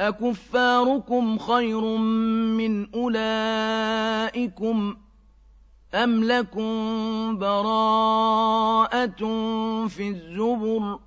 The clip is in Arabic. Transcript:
أَكُفَّارُكُمْ خَيْرٌ مِّنْ أُولَٰئِكُمْ أَمْ لَكُم بَرَاءَةٌ فِي الزُّبُرِ